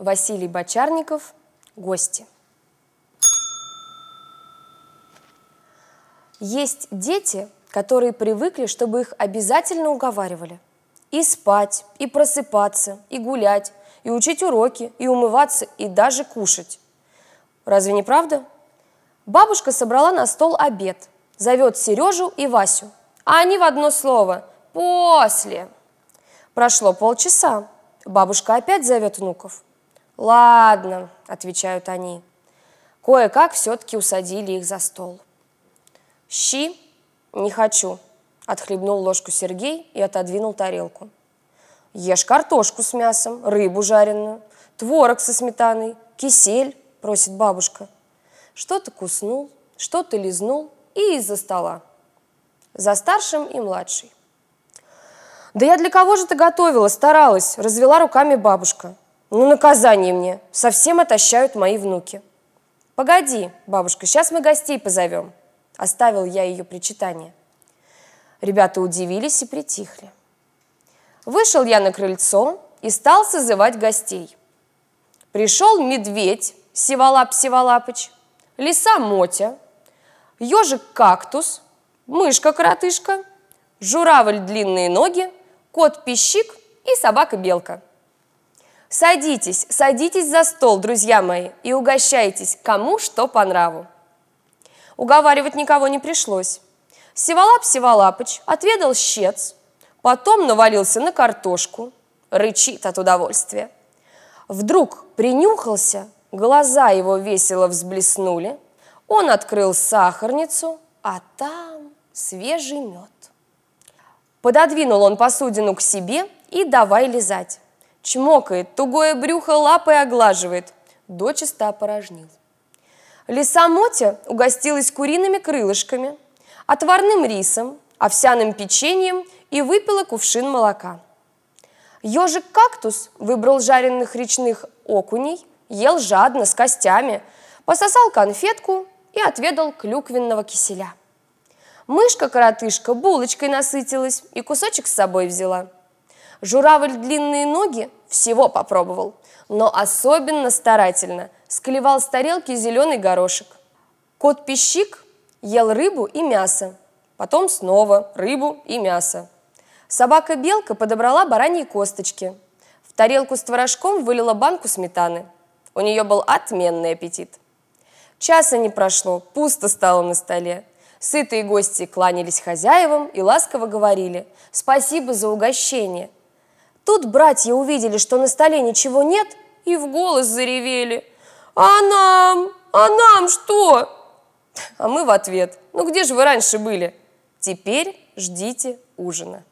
Василий Бочарников «Гости». Есть дети, которые привыкли, чтобы их обязательно уговаривали. И спать, и просыпаться, и гулять, и учить уроки, и умываться, и даже кушать. Разве не правда? Бабушка собрала на стол обед, зовет Сережу и Васю, а они в одно слово «после». Прошло полчаса, бабушка опять зовет внуков. «Ладно», – отвечают они. Кое-как все-таки усадили их за стол. «Щи? Не хочу», – отхлебнул ложку Сергей и отодвинул тарелку. «Ешь картошку с мясом, рыбу жареную, творог со сметаной, кисель», – просит бабушка. Что-то куснул, что-то лизнул и из-за стола. За старшим и младший. «Да я для кого же ты готовила, старалась?» – развела руками бабушка. «Ну, наказание мне. Совсем отощают мои внуки». «Погоди, бабушка, сейчас мы гостей позовем». Оставил я ее причитание. Ребята удивились и притихли. Вышел я на крыльцо и стал созывать гостей. Пришел медведь Сиволап-Сиволапыч, лиса Мотя, ежик-кактус, мышка-коротышка, журавль длинные ноги, кот-пищик и собака-белка. Садитесь, садитесь за стол, друзья мои, и угощайтесь, кому что по нраву. Уговаривать никого не пришлось. Сиволап Сиволапыч отведал щец, потом навалился на картошку, рычит от удовольствия. Вдруг принюхался, глаза его весело взблеснули, он открыл сахарницу, а там свежий мед. Пододвинул он посудину к себе и давай лизать. Чмокает, тугое брюхо лапой оглаживает. Дочисто опорожнил. Лиса Мотя угостилась куриными крылышками, отварным рисом, овсяным печеньем и выпила кувшин молока. Ежик-кактус выбрал жареных речных окуней, ел жадно, с костями, пососал конфетку и отведал клюквенного киселя. Мышка-коротышка булочкой насытилась и кусочек с собой взяла. Журавль длинные ноги всего попробовал, но особенно старательно склевал с тарелки зеленый горошек. Кот-пищик ел рыбу и мясо, потом снова рыбу и мясо. Собака-белка подобрала бараньи косточки. В тарелку с творожком вылила банку сметаны. У нее был отменный аппетит. Часа не прошло, пусто стало на столе. Сытые гости кланялись хозяевам и ласково говорили «Спасибо за угощение». Тут братья увидели, что на столе ничего нет, и в голос заревели «А нам? А нам что?» А мы в ответ «Ну где же вы раньше были?» Теперь ждите ужина.